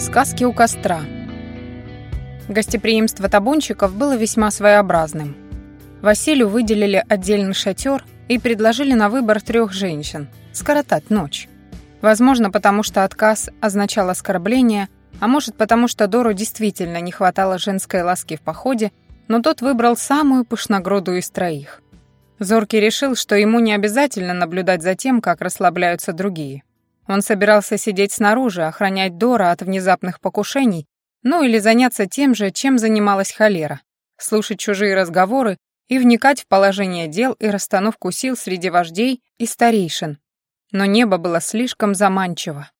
Сказки у костра. Гостеприимство табунчиков было весьма своеобразным. Василию выделили отдельный шатер и предложили на выбор трех женщин скоротать ночь. Возможно, потому что отказ означал оскорбление, а может потому, что Дору действительно не хватало женской ласки в походе, но тот выбрал самую пышногрудую из троих. Зоркий решил, что ему не обязательно наблюдать за тем, как расслабляются другие. Он собирался сидеть снаружи, охранять Дора от внезапных покушений, ну или заняться тем же, чем занималась холера, слушать чужие разговоры и вникать в положение дел и расстановку сил среди вождей и старейшин. Но небо было слишком заманчиво.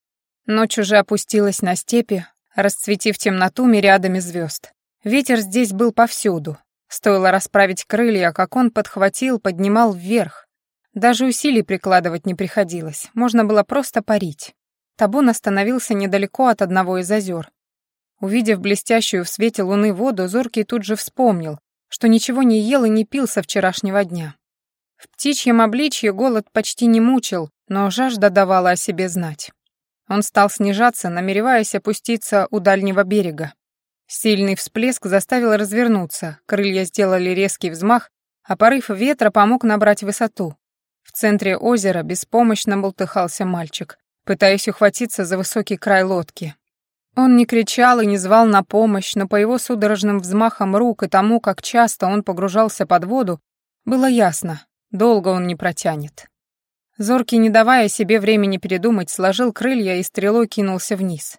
Ночь уже опустилась на степи, расцветив темноту мириадами звезд. Ветер здесь был повсюду. Стоило расправить крылья, как он подхватил, поднимал вверх, даже усилий прикладывать не приходилось, можно было просто парить. Табун остановился недалеко от одного из озер. Увидев блестящую в свете луны воду, Зоркий тут же вспомнил, что ничего не ел и не пил со вчерашнего дня. В птичьем обличье голод почти не мучил, но жажда давала о себе знать. Он стал снижаться, намереваясь опуститься у дальнего берега. Сильный всплеск заставил развернуться, крылья сделали резкий взмах, а порыв ветра помог набрать высоту. В центре озера беспомощно болтыхался мальчик, пытаясь ухватиться за высокий край лодки. Он не кричал и не звал на помощь, но по его судорожным взмахам рук и тому, как часто он погружался под воду, было ясно, долго он не протянет. Зоркий, не давая себе времени передумать, сложил крылья и стрелой кинулся вниз.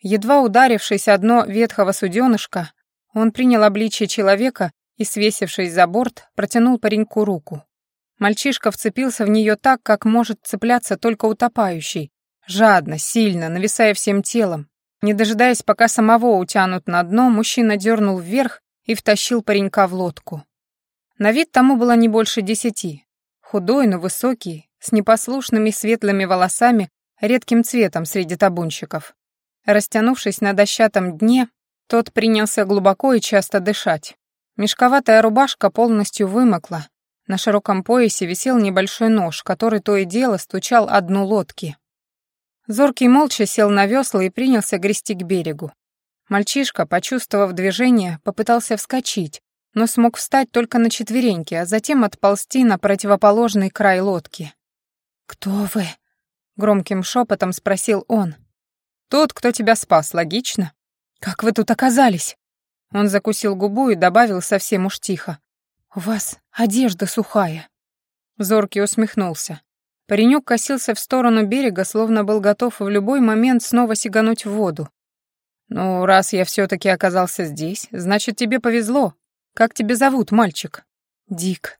Едва ударившись о дно ветхого суденышка, он принял обличие человека и, свесившись за борт, протянул пареньку руку. Мальчишка вцепился в нее так, как может цепляться только утопающий, жадно, сильно, нависая всем телом. Не дожидаясь, пока самого утянут на дно, мужчина дернул вверх и втащил паренька в лодку. На вид тому было не больше десяти. Худой, но высокий, с непослушными светлыми волосами, редким цветом среди табунщиков. Растянувшись на дощатом дне, тот принялся глубоко и часто дышать. Мешковатая рубашка полностью вымокла, на широком поясе висел небольшой нож, который то и дело стучал о дну лодки. Зоркий молча сел на весла и принялся грести к берегу. Мальчишка, почувствовав движение, попытался вскочить, но смог встать только на четвереньки, а затем отползти на противоположный край лодки. «Кто вы?» — громким шепотом спросил он. «Тот, кто тебя спас, логично?» «Как вы тут оказались?» Он закусил губу и добавил совсем уж тихо. «У вас одежда сухая». Зоркий усмехнулся. Паренек косился в сторону берега, словно был готов в любой момент снова сигануть в воду. «Ну, раз я все-таки оказался здесь, значит, тебе повезло. Как тебя зовут, мальчик?» «Дик».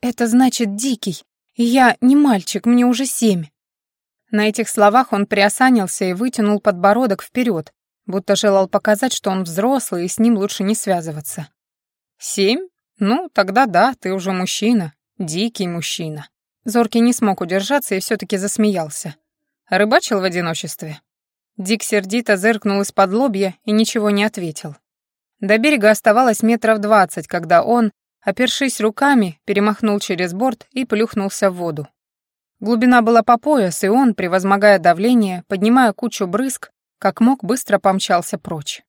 «Это значит Дикий. Я не мальчик, мне уже семь». На этих словах он приосанился и вытянул подбородок вперед, будто желал показать, что он взрослый и с ним лучше не связываться. «Семь? «Ну, тогда да, ты уже мужчина, дикий мужчина». Зоркий не смог удержаться и все-таки засмеялся. «Рыбачил в одиночестве?» Дик сердито зыркнул из-под лобья и ничего не ответил. До берега оставалось метров двадцать, когда он, опершись руками, перемахнул через борт и плюхнулся в воду. Глубина была по пояс, и он, превозмогая давление, поднимая кучу брызг, как мог, быстро помчался прочь.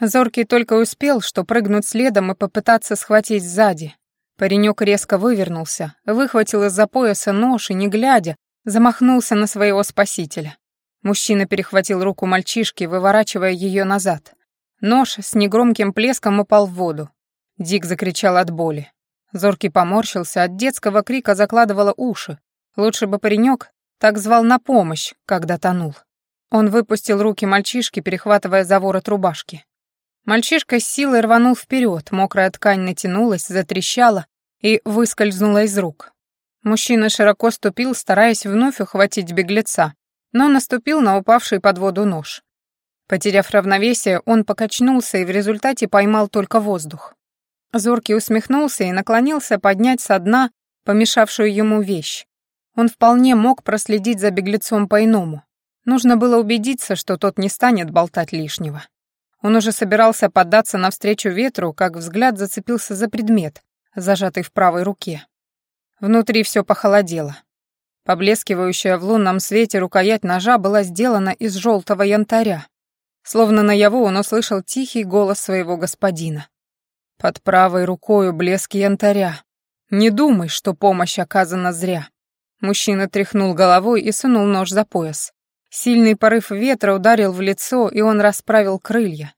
Зоркий только успел, что прыгнуть следом и попытаться схватить сзади. Паренек резко вывернулся, выхватил из-за пояса нож и, не глядя, замахнулся на своего спасителя. Мужчина перехватил руку мальчишки, выворачивая ее назад. Нож с негромким плеском упал в воду. Дик закричал от боли. Зоркий поморщился, от детского крика закладывало уши. Лучше бы паренек так звал на помощь, когда тонул. Он выпустил руки мальчишки, перехватывая за ворот рубашки. Мальчишка с силой рванул вперед, мокрая ткань натянулась, затрещала и выскользнула из рук. Мужчина широко ступил, стараясь вновь ухватить беглеца, но наступил на упавший под воду нож. Потеряв равновесие, он покачнулся и в результате поймал только воздух. Зоркий усмехнулся и наклонился поднять со дна помешавшую ему вещь. Он вполне мог проследить за беглецом по-иному. Нужно было убедиться, что тот не станет болтать лишнего. Он уже собирался поддаться навстречу ветру, как взгляд зацепился за предмет, зажатый в правой руке. Внутри все похолодело. Поблескивающая в лунном свете рукоять ножа была сделана из желтого янтаря. Словно наяву он услышал тихий голос своего господина. Под правой рукою блеск янтаря. Не думай, что помощь оказана зря. Мужчина тряхнул головой и сунул нож за пояс. Сильный порыв ветра ударил в лицо, и он расправил крылья.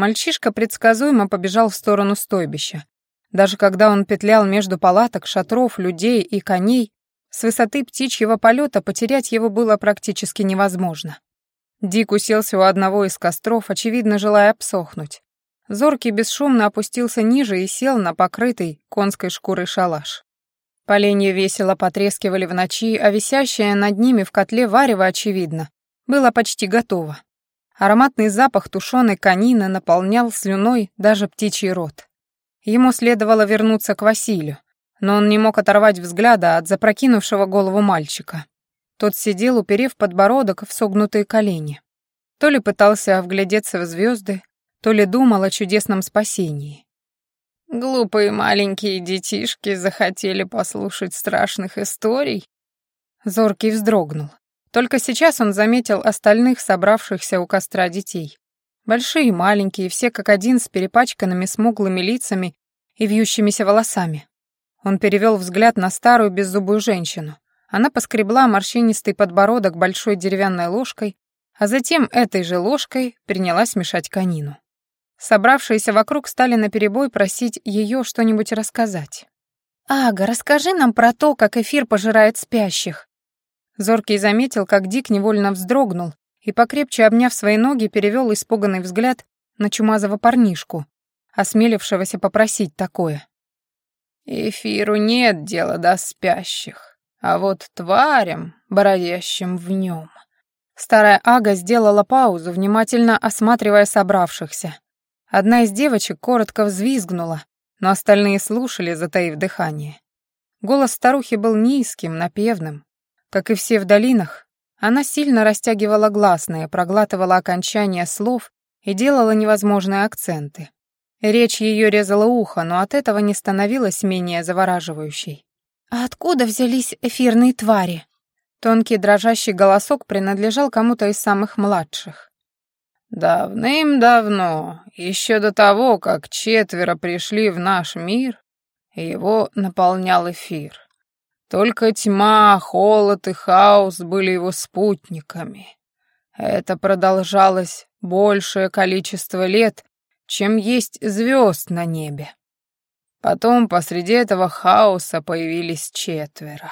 Мальчишка предсказуемо побежал в сторону стойбища. Даже когда он петлял между палаток, шатров, людей и коней, с высоты птичьего полета потерять его было практически невозможно. Дик уселся у одного из костров, очевидно, желая обсохнуть. Зоркий бесшумно опустился ниже и сел на покрытый конской шкурой шалаш. Поленья весело потрескивали в ночи, а висящее над ними в котле варево, очевидно, было почти готово. Ароматный запах тушеной конины наполнял слюной даже птичий рот. Ему следовало вернуться к Василию, но он не мог оторвать взгляда от запрокинувшего голову мальчика. Тот сидел, уперев подбородок в согнутые колени. То ли пытался вглядеться в звезды, то ли думал о чудесном спасении. «Глупые маленькие детишки захотели послушать страшных историй?» Зоркий вздрогнул. Только сейчас он заметил остальных собравшихся у костра детей. Большие и маленькие, все как один с перепачканными смуглыми лицами и вьющимися волосами. Он перевел взгляд на старую беззубую женщину. Она поскребла морщинистый подбородок большой деревянной ложкой, а затем этой же ложкой принялась мешать конину. Собравшиеся вокруг стали наперебой просить ее что-нибудь рассказать. «Ага, расскажи нам про то, как эфир пожирает спящих». Зоркий заметил, как Дик невольно вздрогнул и, покрепче обняв свои ноги, перевел испуганный взгляд на чумазого парнишку, осмелившегося попросить такое. «Эфиру нет дела до спящих, а вот тварям, бродящим в нем». Старая Ага сделала паузу, внимательно осматривая собравшихся. Одна из девочек коротко взвизгнула, но остальные слушали, затаив дыхание. Голос старухи был низким, напевным. Как и все в долинах, она сильно растягивала гласные, проглатывала окончания слов и делала невозможные акценты. Речь ее резала ухо, но от этого не становилась менее завораживающей. «А откуда взялись эфирные твари?» Тонкий дрожащий голосок принадлежал кому-то из самых младших. «Давным-давно, еще до того, как четверо пришли в наш мир, его наполнял эфир. Только тьма, холод и хаос были его спутниками. Это продолжалось большее количество лет, чем есть звезд на небе. Потом посреди этого хаоса появились четверо.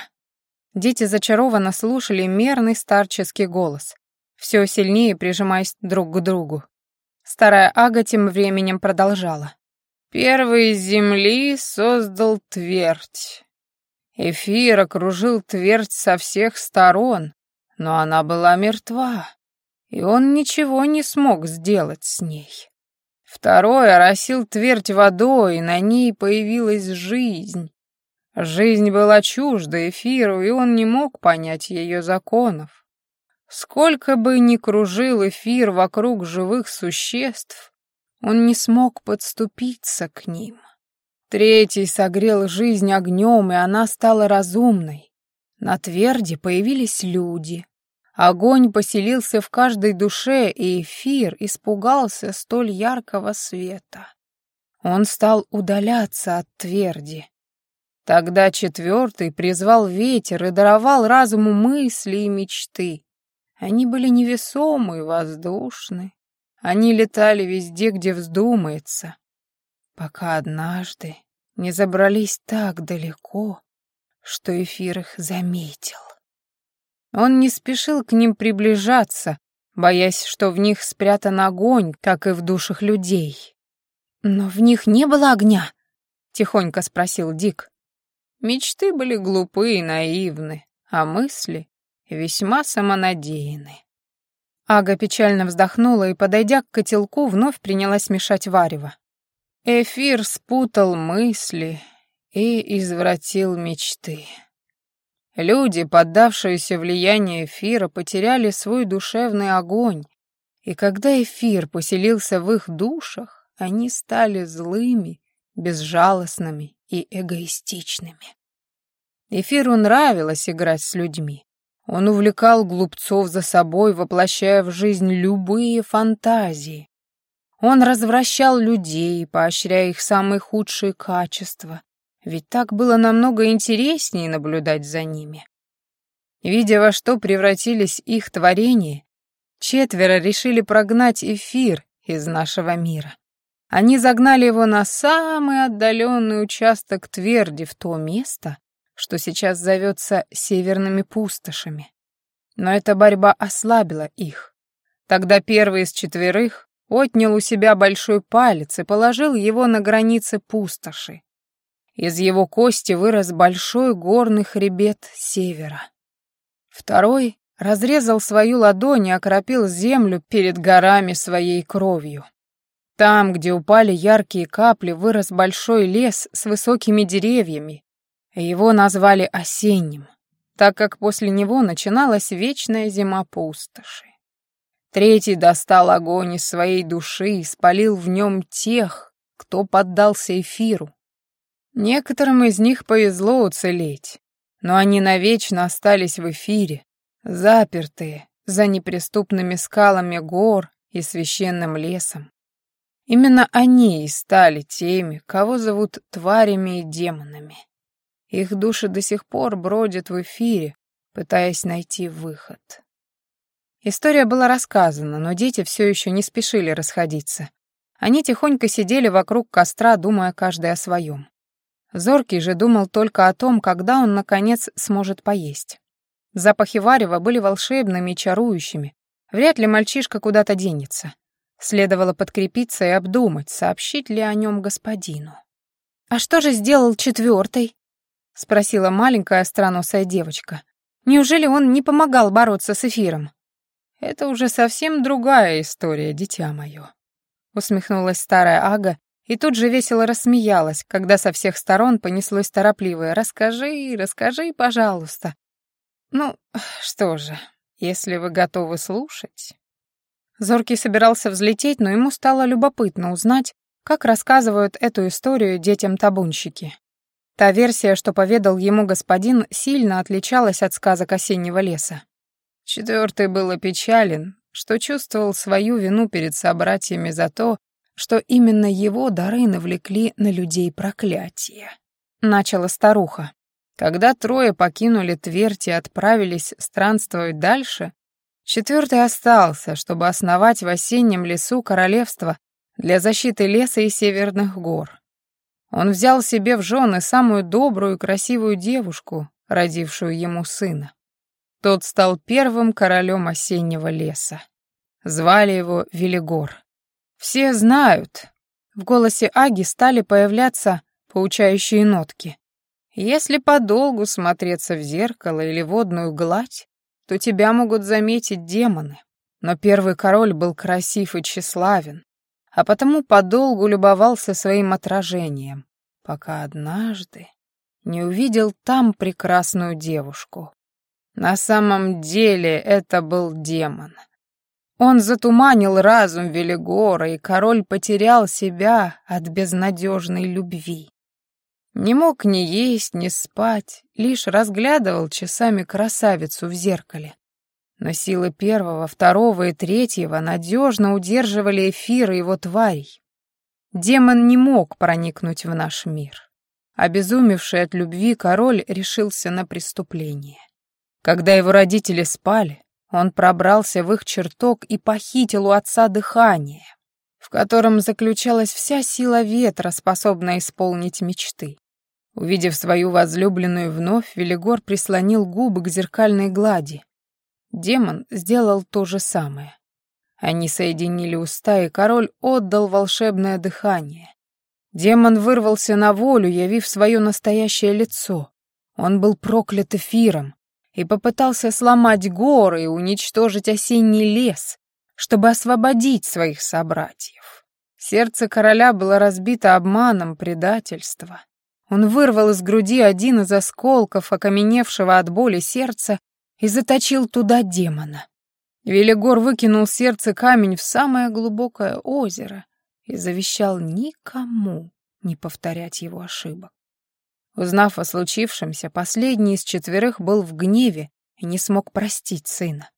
Дети зачарованно слушали мерный старческий голос, все сильнее прижимаясь друг к другу. Старая Ага тем временем продолжала. «Первый из земли создал твердь. Эфир окружил твердь со всех сторон, но она была мертва, и он ничего не смог сделать с ней. Второй оросил твердь водой, и на ней появилась жизнь. Жизнь была чужда эфиру, и он не мог понять ее законов. Сколько бы ни кружил эфир вокруг живых существ, он не смог подступиться к ним. Третий согрел жизнь огнем, и она стала разумной. На тверди появились люди, Огонь поселился в каждой душе, и эфир испугался столь яркого света. Он стал удаляться от тверди. Тогда четвертый призвал ветер и даровал разуму мысли и мечты. Они были невесомы и воздушны. Они летали везде, где вздумается, пока однажды не забрались так далеко, что эфир их заметил. Он не спешил к ним приближаться, боясь, что в них спрятан огонь, как и в душах людей. «Но в них не было огня?» — тихонько спросил Дик. Мечты были глупы и наивны, а мысли весьма самонадеяны. Ага печально вздохнула и, подойдя к котелку, вновь принялась мешать варево. Эфир спутал мысли и извратил мечты. Люди, поддавшиеся влиянию эфира, потеряли свой душевный огонь, и когда эфир поселился в их душах, они стали злыми, безжалостными и эгоистичными. Эфиру нравилось играть с людьми. Он увлекал глупцов за собой, воплощая в жизнь любые фантазии. Он развращал людей, поощряя их самые худшие качества, ведь так было намного интереснее наблюдать за ними. Видя, во что превратились их творения, четверо решили прогнать эфир из нашего мира. Они загнали его на самый отдаленный участок тверди в то место, что сейчас зовется северными пустошами. Но эта борьба ослабила их. Тогда первый из четверых отнял у себя большой палец и положил его на границе пустоши. Из его кости вырос большой горный хребет севера. Второй разрезал свою ладонь и окропил землю перед горами своей кровью. Там, где упали яркие капли, вырос большой лес с высокими деревьями, его назвали осенним, так как после него начиналась вечная зима пустоши. Третий достал огонь из своей души и спалил в нем тех, кто поддался эфиру. Некоторым из них повезло уцелеть, но они навечно остались в эфире, запертые за неприступными скалами гор и священным лесом. Именно они и стали теми, кого зовут тварями и демонами. Их души до сих пор бродят в эфире, пытаясь найти выход. История была рассказана, но дети все еще не спешили расходиться. Они тихонько сидели вокруг костра, думая каждый о своем. Зоркий же думал только о том, когда он, наконец, сможет поесть. Запахи варева были волшебными и чарующими. Вряд ли мальчишка куда-то денется. Следовало подкрепиться и обдумать, сообщить ли о нем господину. «А что же сделал четвертый? — спросила маленькая странусая девочка. «Неужели он не помогал бороться с эфиром?» «Это уже совсем другая история, дитя мое», — усмехнулась старая Ага и тут же весело рассмеялась, когда со всех сторон понеслось торопливое «Расскажи, расскажи, пожалуйста». «Ну, что же, если вы готовы слушать...» Зоркий собирался взлететь, но ему стало любопытно узнать, как рассказывают эту историю детям табунщики. Та версия, что поведал ему господин, сильно отличалась от сказок осеннего леса. Четвертый был опечален, что чувствовал свою вину перед собратьями за то, что именно его дары навлекли на людей проклятие. Начала старуха. Когда трое покинули Твердь и отправились странствовать дальше, четвертый остался, чтобы основать в осеннем лесу королевство для защиты леса и северных гор. Он взял себе в жены самую добрую и красивую девушку, родившую ему сына. Тот стал первым королем осеннего леса. Звали его Велигор. Все знают. В голосе Аги стали появляться поучающие нотки. Если подолгу смотреться в зеркало или водную гладь, то тебя могут заметить демоны. Но первый король был красив и тщеславен, а потому подолгу любовался своим отражением, пока однажды не увидел там прекрасную девушку. На самом деле это был демон. Он затуманил разум Велигора, и король потерял себя от безнадежной любви. Не мог ни есть, ни спать, лишь разглядывал часами красавицу в зеркале. Но силы первого, второго и третьего надежно удерживали эфиры его тварей. Демон не мог проникнуть в наш мир. Обезумевший от любви король решился на преступление. Когда его родители спали, он пробрался в их чертог и похитил у отца дыхание, в котором заключалась вся сила ветра, способная исполнить мечты. Увидев свою возлюбленную вновь, Велигор прислонил губы к зеркальной глади, Демон сделал то же самое. Они соединили уста, и король отдал волшебное дыхание. Демон вырвался на волю, явив свое настоящее лицо. Он был проклят эфиром и попытался сломать горы и уничтожить осенний лес, чтобы освободить своих собратьев. Сердце короля было разбито обманом предательства. Он вырвал из груди один из осколков окаменевшего от боли сердца и заточил туда демона. Велигор выкинул сердце камень в самое глубокое озеро и завещал никому не повторять его ошибок. Узнав о случившемся, последний из четверых был в гневе и не смог простить сына.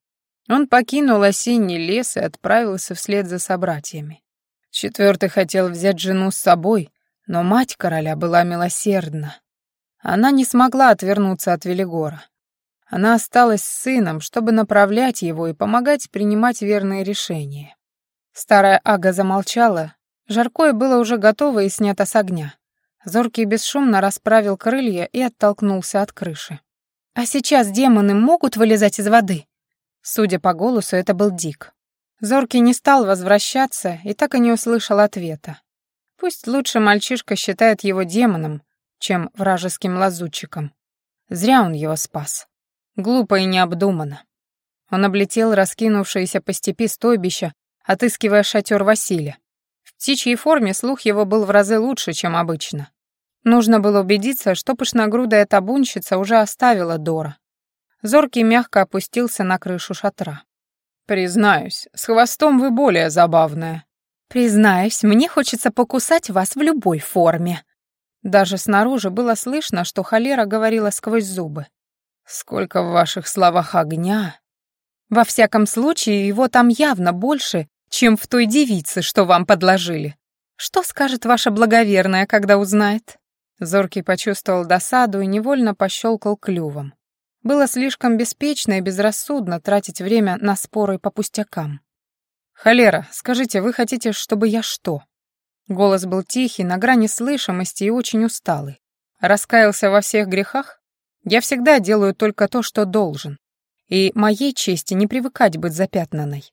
Он покинул осенний лес и отправился вслед за собратьями. Четвертый хотел взять жену с собой, но мать короля была милосердна. Она не смогла отвернуться от Велигора. Она осталась с сыном, чтобы направлять его и помогать принимать верные решения. Старая Ага замолчала. Жаркое было уже готово и снято с огня. Зоркий бесшумно расправил крылья и оттолкнулся от крыши. «А сейчас демоны могут вылезать из воды?» Судя по голосу, это был Дик. Зоркий не стал возвращаться и так и не услышал ответа. Пусть лучше мальчишка считает его демоном, чем вражеским лазутчиком. Зря он его спас. Глупо и необдуманно. Он облетел раскинувшееся по степи стойбище, отыскивая шатер Василия. В птичьей форме слух его был в разы лучше, чем обычно. Нужно было убедиться, что пышногрудая табунщица уже оставила Дора. Зоркий мягко опустился на крышу шатра. «Признаюсь, с хвостом вы более забавная». «Признаюсь, мне хочется покусать вас в любой форме». Даже снаружи было слышно, что холера говорила сквозь зубы. «Сколько в ваших словах огня!» «Во всяком случае, его там явно больше, чем в той девице, что вам подложили. Что скажет ваша благоверная, когда узнает?» Зоркий почувствовал досаду и невольно пощелкал клювом. Было слишком беспечно и безрассудно тратить время на споры по пустякам. «Холера, скажите, вы хотите, чтобы я что?» Голос был тихий, на грани слышимости и очень усталый. Раскаялся во всех грехах? Я всегда делаю только то, что должен. И моей чести не привыкать быть запятнанной.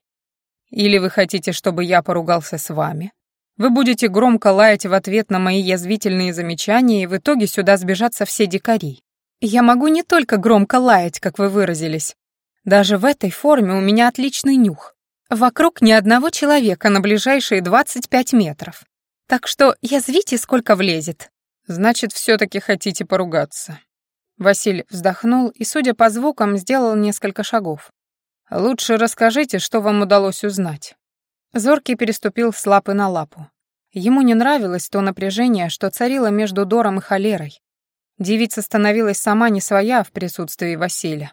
Или вы хотите, чтобы я поругался с вами? Вы будете громко лаять в ответ на мои язвительные замечания, и в итоге сюда сбежатся все дикари. Я могу не только громко лаять, как вы выразились. Даже в этой форме у меня отличный нюх. Вокруг ни одного человека на ближайшие 25 метров. Так что язвите, сколько влезет. Значит, все-таки хотите поругаться. Василий вздохнул и, судя по звукам, сделал несколько шагов. «Лучше расскажите, что вам удалось узнать». Зоркий переступил с лапы на лапу. Ему не нравилось то напряжение, что царило между Дором и Холерой. Девица становилась сама не своя в присутствии Василия.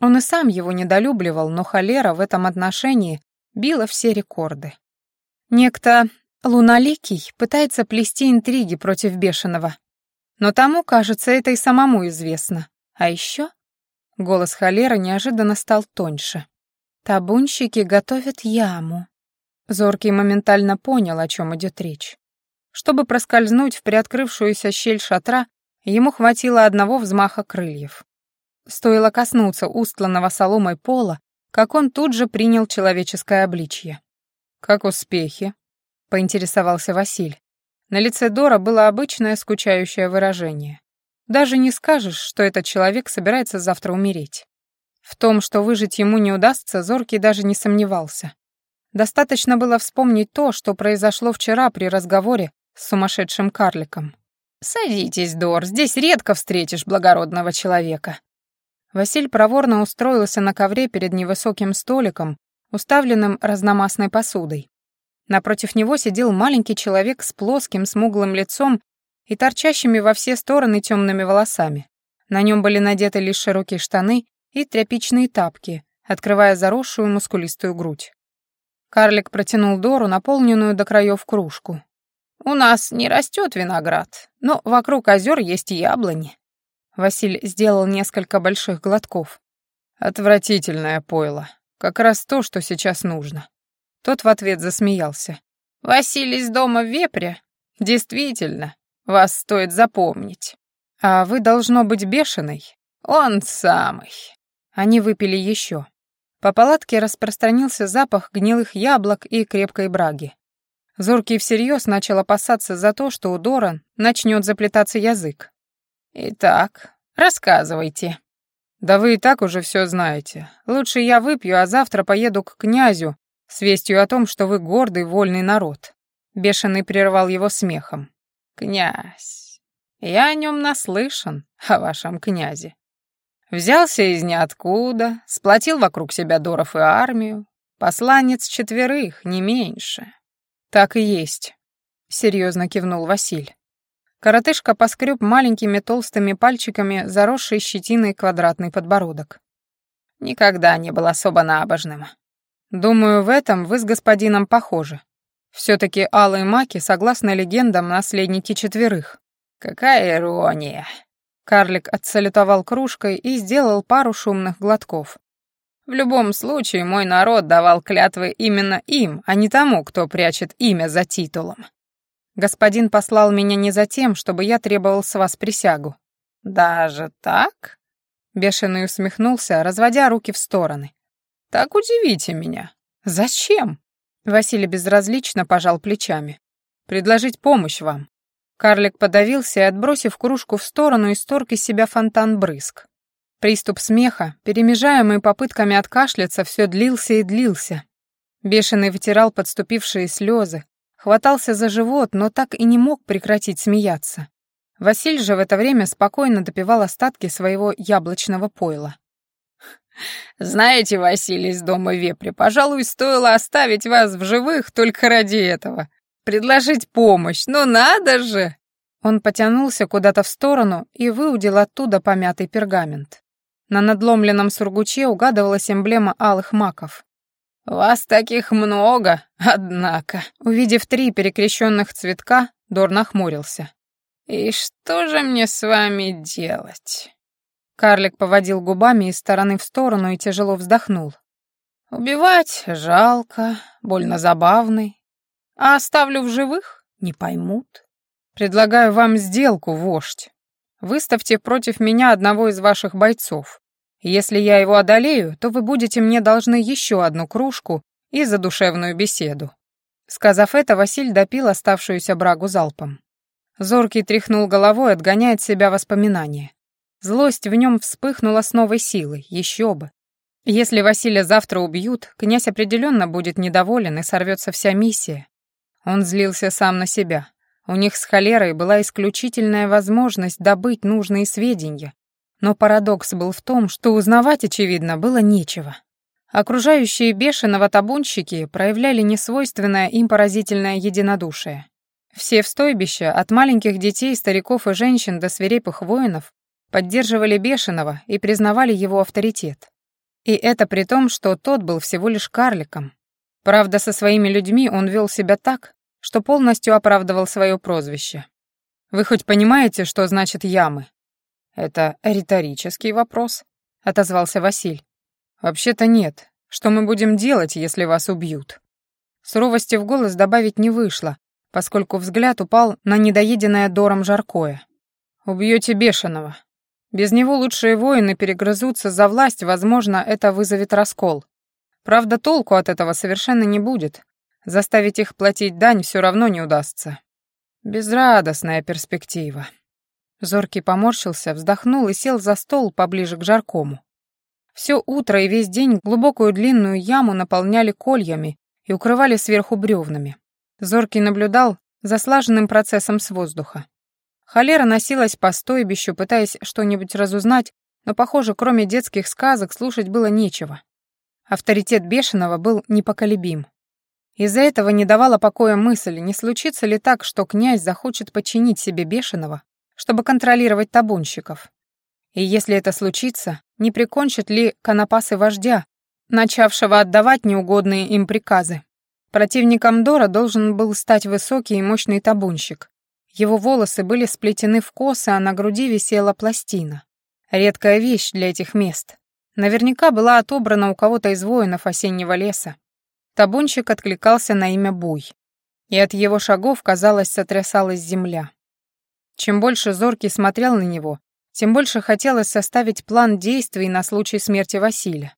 Он и сам его недолюбливал, но Холера в этом отношении била все рекорды. Некто Луналикий пытается плести интриги против Бешеного. Но тому, кажется, это и самому известно. А еще Голос холера неожиданно стал тоньше. «Табунщики готовят яму». Зоркий моментально понял, о чем идет речь. Чтобы проскользнуть в приоткрывшуюся щель шатра, ему хватило одного взмаха крыльев. Стоило коснуться устланного соломой пола, как он тут же принял человеческое обличье. «Как успехи?» — поинтересовался Василь. На лице Дора было обычное скучающее выражение. Даже не скажешь, что этот человек собирается завтра умереть. В том, что выжить ему не удастся, Зоркий даже не сомневался. Достаточно было вспомнить то, что произошло вчера при разговоре с сумасшедшим карликом. «Садитесь, Дор, здесь редко встретишь благородного человека». Василь проворно устроился на ковре перед невысоким столиком, уставленным разномастной посудой. Напротив него сидел маленький человек с плоским смуглым лицом и торчащими во все стороны темными волосами. На нем были надеты лишь широкие штаны и тряпичные тапки, открывая заросшую мускулистую грудь. Карлик протянул Дору наполненную до краев кружку. «У нас не растет виноград, но вокруг озер есть яблони». Василь сделал несколько больших глотков. «Отвратительное пойло. Как раз то, что сейчас нужно». Тот в ответ засмеялся. «Василий из дома в вепре? Действительно, вас стоит запомнить. А вы должно быть бешеный. Он самый. Они выпили еще. По палатке распространился запах гнилых яблок и крепкой браги. Зоркий всерьез начал опасаться за то, что у Дора начнет заплетаться язык. «Итак, рассказывайте». «Да вы и так уже все знаете. Лучше я выпью, а завтра поеду к князю с вестью о том, что вы гордый, вольный народ». Бешеный прервал его смехом. «Князь, я о нем наслышан, о вашем князе. Взялся из ниоткуда, сплотил вокруг себя Доров и армию, посланец четверых, не меньше». «Так и есть», — серьезно кивнул Василь. Коротышка поскреб маленькими толстыми пальчиками заросший щетиной квадратный подбородок. Никогда не был особо набожным. Думаю, в этом вы с господином похожи. Все-таки алые маки, согласно легендам, наследники четверых. Какая ирония. Карлик отсалютовал кружкой и сделал пару шумных глотков. В любом случае, мой народ давал клятвы именно им, а не тому, кто прячет имя за титулом. Господин послал меня не за тем, чтобы я требовал с вас присягу. Даже так? Бешеный усмехнулся, разводя руки в стороны. Так удивите меня. Зачем? Василий безразлично пожал плечами. Предложить помощь вам. Карлик подавился и, отбросив кружку в сторону, исторг из себя фонтан брызг. Приступ смеха, перемежаемый попытками откашляться, все длился и длился. Бешеный вытирал подступившие слезы, хватался за живот, но так и не мог прекратить смеяться. Василь же в это время спокойно допивал остатки своего яблочного пойла. «Знаете, Василий из дома Вепри, пожалуй, стоило оставить вас в живых только ради этого. Предложить помощь, ну надо же!» Он потянулся куда-то в сторону и выудил оттуда помятый пергамент. На надломленном сургуче угадывалась эмблема алых маков. «Вас таких много, однако». Увидев три перекрещенных цветка, Дор нахмурился. «И что же мне с вами делать?» Карлик поводил губами из стороны в сторону и тяжело вздохнул. «Убивать жалко, больно забавный. А оставлю в живых — не поймут. Предлагаю вам сделку, вождь. Выставьте против меня одного из ваших бойцов. Если я его одолею, то вы будете мне должны еще одну кружку и задушевную беседу». Сказав это, Василь допил оставшуюся брагу залпом. Зоркий тряхнул головой, отгоняя от себя воспоминания. Злость в нем вспыхнула с новой силой, еще бы. Если Василия завтра убьют, князь определенно будет недоволен и сорвется вся миссия. Он злился сам на себя. У них с холерой была исключительная возможность добыть нужные сведения. Но парадокс был в том, что узнавать, очевидно, было нечего. Окружающие бешеного табунщики проявляли несвойственное им поразительное единодушие. Все в стойбище, от маленьких детей, стариков и женщин до свирепых воинов, поддерживали Бешеного и признавали его авторитет. И это при том, что тот был всего лишь карликом. Правда, со своими людьми он вел себя так, что полностью оправдывал свое прозвище. «Вы хоть понимаете, что значит ямы?» «Это риторический вопрос», — отозвался Василь. «Вообще-то нет. Что мы будем делать, если вас убьют?» Суровости в голос добавить не вышло, поскольку взгляд упал на недоеденное Дором жаркое. «Убьете бешеного. Без него лучшие воины перегрызутся за власть, возможно, это вызовет раскол. Правда, толку от этого совершенно не будет. Заставить их платить дань все равно не удастся. Безрадостная перспектива». Зоркий поморщился, вздохнул и сел за стол поближе к жаркому. Все утро и весь день глубокую длинную яму наполняли кольями и укрывали сверху бревнами. Зоркий наблюдал за слаженным процессом с воздуха. Холера носилась по стойбищу, пытаясь что-нибудь разузнать, но, похоже, кроме детских сказок слушать было нечего. Авторитет Бешеного был непоколебим. Из-за этого не давала покоя мысль, не случится ли так, что князь захочет подчинить себе Бешеного, чтобы контролировать табунщиков. И если это случится, не прикончат ли конопасы вождя, начавшего отдавать неугодные им приказы. Противником Дора должен был стать высокий и мощный табунщик. Его волосы были сплетены в косы, а на груди висела пластина. Редкая вещь для этих мест. Наверняка была отобрана у кого-то из воинов осеннего леса. Табунщик откликался на имя Буй. И от его шагов, казалось, сотрясалась земля. Чем больше Зоркий смотрел на него, тем больше хотелось составить план действий на случай смерти Василия.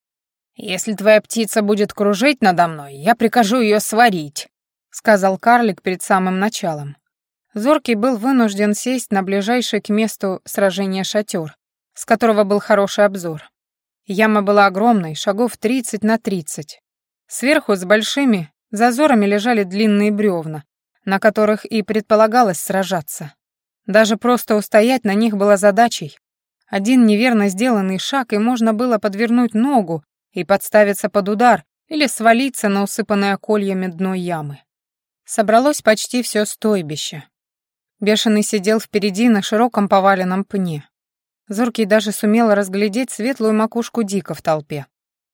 «Если твоя птица будет кружить надо мной, я прикажу ее сварить», — сказал карлик перед самым началом. Зоркий был вынужден сесть на ближайший к месту сражения шатер, с которого был хороший обзор. Яма была огромной, шагов 30 на 30. Сверху с большими зазорами лежали длинные бревна, на которых и предполагалось сражаться. Даже просто устоять на них было задачей. Один неверно сделанный шаг, и можно было подвернуть ногу и подставиться под удар или свалиться на усыпанное кольями дно ямы. Собралось почти все стойбище. Бешеный сидел впереди на широком поваленном пне. Зоркий даже сумел разглядеть светлую макушку Дика в толпе.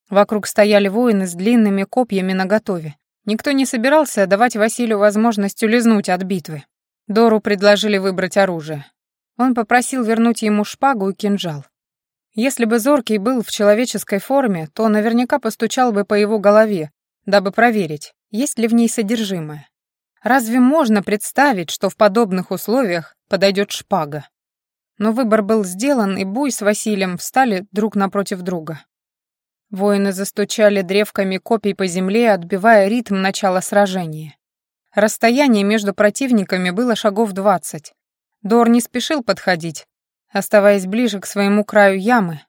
Вокруг стояли воины с длинными копьями наготове. Никто не собирался давать Василию возможность улизнуть от битвы. Дору предложили выбрать оружие. Он попросил вернуть ему шпагу и кинжал. Если бы Зоркий был в человеческой форме, то наверняка постучал бы по его голове, дабы проверить, есть ли в ней содержимое. Разве можно представить, что в подобных условиях подойдет шпага? Но выбор был сделан, и Буй с Василием встали друг напротив друга. Воины застучали древками копий по земле, отбивая ритм начала сражения. Расстояние между противниками было шагов двадцать. Дор не спешил подходить, оставаясь ближе к своему краю ямы.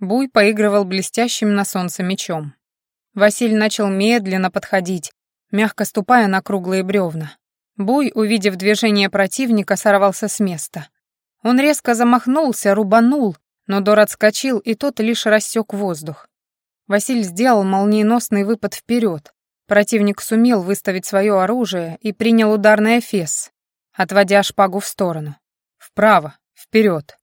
Буй поигрывал блестящим на солнце мечом. Василь начал медленно подходить, мягко ступая на круглые бревна. Буй, увидев движение противника, сорвался с места. Он резко замахнулся, рубанул, но Дор отскочил, и тот лишь рассек воздух. Василь сделал молниеносный выпад вперед. Противник сумел выставить свое оружие и принял ударный эфес, отводя шпагу в сторону. Вправо, вперед.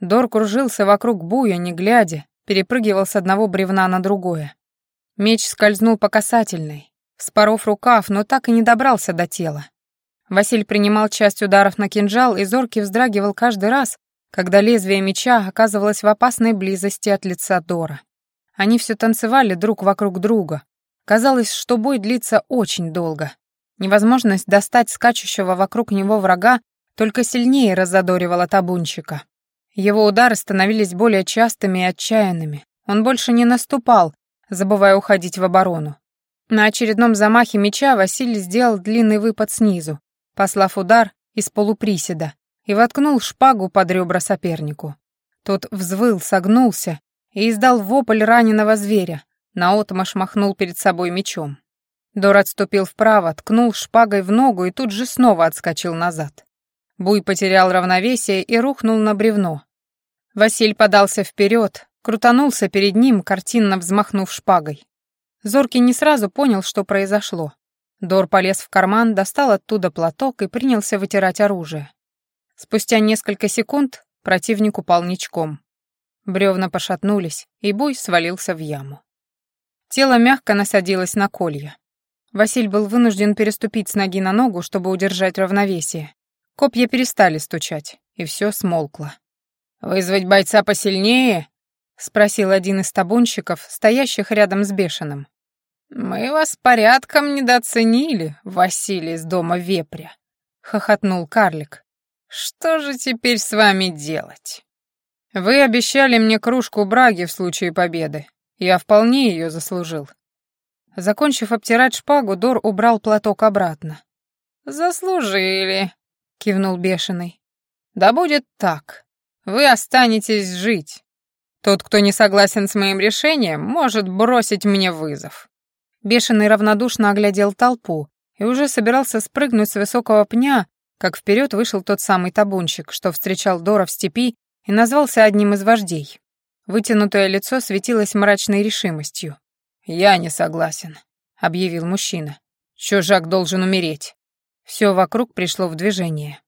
Дор кружился вокруг буя, не глядя, перепрыгивал с одного бревна на другое. Меч скользнул по касательной, вспоров рукав, но так и не добрался до тела. Василь принимал часть ударов на кинжал, и зоркий вздрагивал каждый раз, когда лезвие меча оказывалось в опасной близости от лица Дора. Они все танцевали друг вокруг друга. Казалось, что бой длится очень долго. Невозможность достать скачущего вокруг него врага только сильнее разодоривала табунчика. Его удары становились более частыми и отчаянными. Он больше не наступал, забывая уходить в оборону. На очередном замахе меча Василий сделал длинный выпад снизу, послав удар из полуприседа, и воткнул шпагу под ребра сопернику. Тот взвыл, согнулся и издал вопль раненого зверя, наотмашь махнул перед собой мечом. Дор отступил вправо, ткнул шпагой в ногу и тут же снова отскочил назад. Буй потерял равновесие и рухнул на бревно. Василь подался вперед, крутанулся перед ним, картинно взмахнув шпагой. Зоркий не сразу понял, что произошло. Дор полез в карман, достал оттуда платок и принялся вытирать оружие. Спустя несколько секунд противник упал ничком. Бревна пошатнулись, и буй свалился в яму. Тело мягко насадилось на колья. Василь был вынужден переступить с ноги на ногу, чтобы удержать равновесие. Копья перестали стучать, и все смолкло. «Вызвать бойца посильнее?» — спросил один из табунщиков, стоящих рядом с бешеным. «Мы вас порядком недооценили, Василий из дома вепря», — хохотнул карлик. «Что же теперь с вами делать?» Вы обещали мне кружку браги в случае победы. Я вполне ее заслужил. Закончив обтирать шпагу, Дор убрал платок обратно. «Заслужили», — кивнул бешеный. «Да будет так. Вы останетесь жить. Тот, кто не согласен с моим решением, может бросить мне вызов». Бешеный равнодушно оглядел толпу и уже собирался спрыгнуть с высокого пня, как вперед вышел тот самый табунщик, что встречал Дора в степи и назвался одним из вождей. Вытянутое лицо светилось мрачной решимостью. «Я не согласен», — объявил мужчина. «Чужак должен умереть». Все вокруг пришло в движение.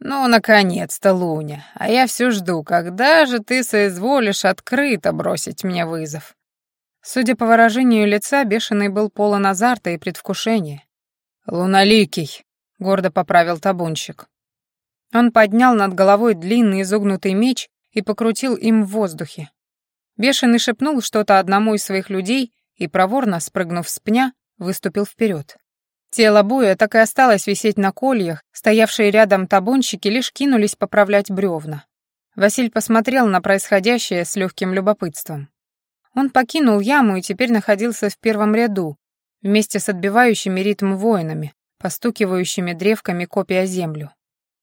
«Ну, наконец-то, Луня, а я все жду, когда же ты соизволишь открыто бросить мне вызов?» Судя по выражению лица, бешеный был полон азарта и предвкушения. «Луналикий», — гордо поправил табунщик. Он поднял над головой длинный изогнутый меч и покрутил им в воздухе. Бешеный шепнул что-то одному из своих людей и, проворно спрыгнув с пня, выступил вперед. Тело Буя так и осталось висеть на кольях, стоявшие рядом табунщики лишь кинулись поправлять бревна. Василь посмотрел на происходящее с легким любопытством. Он покинул яму и теперь находился в первом ряду, вместе с отбивающими ритм воинами, постукивающими древками копий о землю.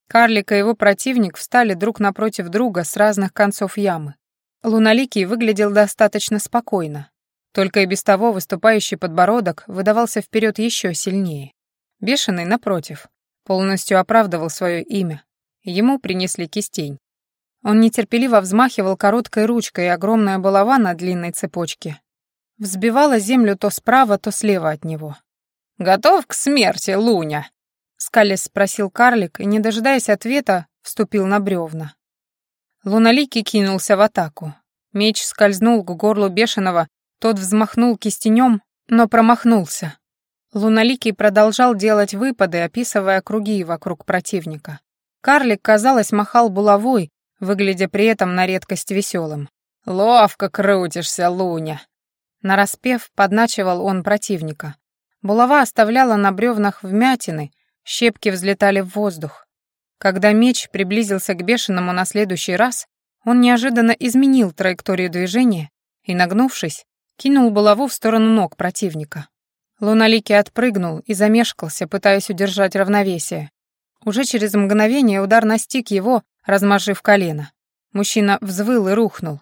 Карлик и его противник встали друг напротив друга с разных концов ямы. Луналикий выглядел достаточно спокойно. Только и без того выступающий подбородок выдавался вперед еще сильнее. Бешеный, напротив, полностью оправдывал свое имя. Ему принесли кистень. Он нетерпеливо взмахивал короткой ручкой, и огромная булава на длинной цепочке взбивала землю то справа, то слева от него. «Готов к смерти, Луня?» Скалясь спросил карлик и, не дожидаясь ответа, вступил на бревна. Луналикий кинулся в атаку. Меч скользнул к горлу бешеного Тот взмахнул кистенем, но промахнулся. Луналикий продолжал делать выпады, описывая круги вокруг противника. Карлик, казалось, махал булавой, выглядя при этом на редкость веселым. «Ловко крутишься, Луня!» Нараспев, подначивал он противника. Булава оставляла на бревнах вмятины, щепки взлетали в воздух. Когда меч приблизился к бешеному на следующий раз, он неожиданно изменил траекторию движения и, нагнувшись, кинул булаву в сторону ног противника. Луналикий отпрыгнул и замешкался, пытаясь удержать равновесие. Уже через мгновение удар настиг его, размажив колено. Мужчина взвыл и рухнул.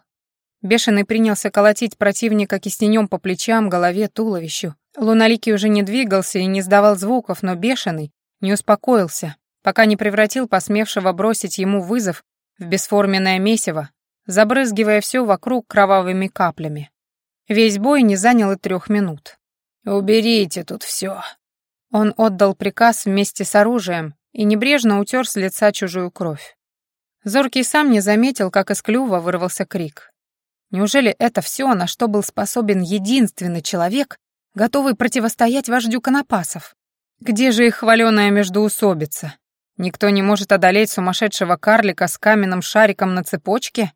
Бешеный принялся колотить противника кистенем по плечам, голове, туловищу. Луналикий уже не двигался и не сдавал звуков, но Бешеный не успокоился, пока не превратил посмевшего бросить ему вызов в бесформенное месиво, забрызгивая все вокруг кровавыми каплями. Весь бой не занял и трех минут. «Уберите тут все. Он отдал приказ вместе с оружием и небрежно утер с лица чужую кровь. Зоркий сам не заметил, как из клюва вырвался крик. Неужели это все, на что был способен единственный человек, готовый противостоять вождю Конопасов? Где же их хваленая междоусобица? Никто не может одолеть сумасшедшего карлика с каменным шариком на цепочке?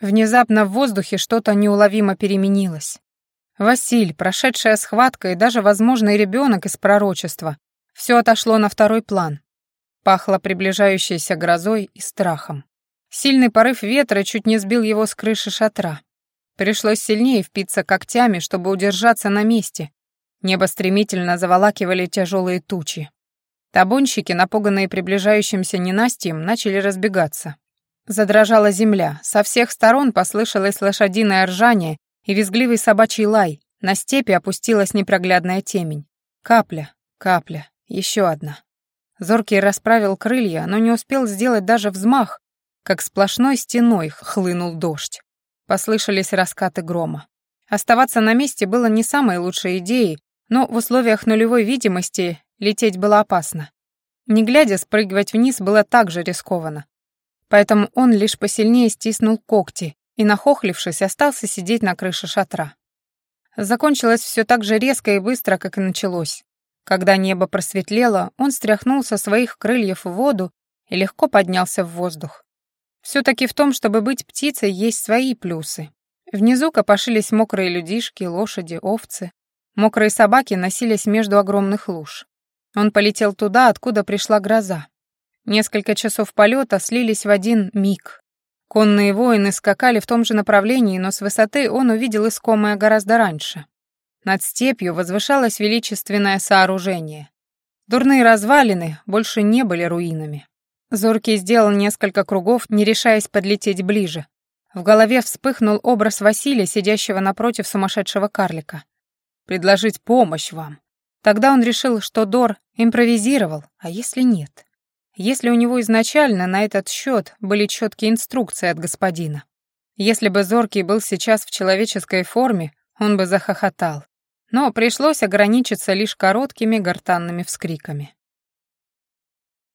Внезапно в воздухе что-то неуловимо переменилось. Василь, прошедшая схватка и даже возможный ребенок из пророчества, все отошло на второй план. Пахло приближающейся грозой и страхом. Сильный порыв ветра чуть не сбил его с крыши шатра. Пришлось сильнее впиться когтями, чтобы удержаться на месте. Небо стремительно заволакивали тяжелые тучи. Табунщики, напуганные приближающимся ненастьем, начали разбегаться. Задрожала земля, со всех сторон послышалось лошадиное ржание и визгливый собачий лай, на степи опустилась непроглядная темень. Капля, капля, еще одна. Зоркий расправил крылья, но не успел сделать даже взмах, как сплошной стеной хлынул дождь. Послышались раскаты грома. Оставаться на месте было не самой лучшей идеей, но в условиях нулевой видимости лететь было опасно. Не глядя, спрыгивать вниз было так же рискованно. Поэтому он лишь посильнее стиснул когти и, нахохлившись, остался сидеть на крыше шатра. Закончилось все так же резко и быстро, как и началось. Когда небо просветлело, он стряхнул со своих крыльев в воду и легко поднялся в воздух. Все-таки в том, чтобы быть птицей, есть свои плюсы. Внизу копошились мокрые людишки, лошади, овцы. Мокрые собаки носились между огромных луж. Он полетел туда, откуда пришла гроза. Несколько часов полета слились в один миг. Конные воины скакали в том же направлении, но с высоты он увидел искомое гораздо раньше. Над степью возвышалось величественное сооружение. Дурные развалины больше не были руинами. Зоркий сделал несколько кругов, не решаясь подлететь ближе. В голове вспыхнул образ Василия, сидящего напротив сумасшедшего карлика. «Предложить помощь вам». Тогда он решил, что Дор импровизировал, а если нет? Если у него изначально на этот счет были четкие инструкции от господина. Если бы Зоркий был сейчас в человеческой форме, он бы захохотал. Но пришлось ограничиться лишь короткими гортанными вскриками.